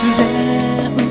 fizemos.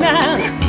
now.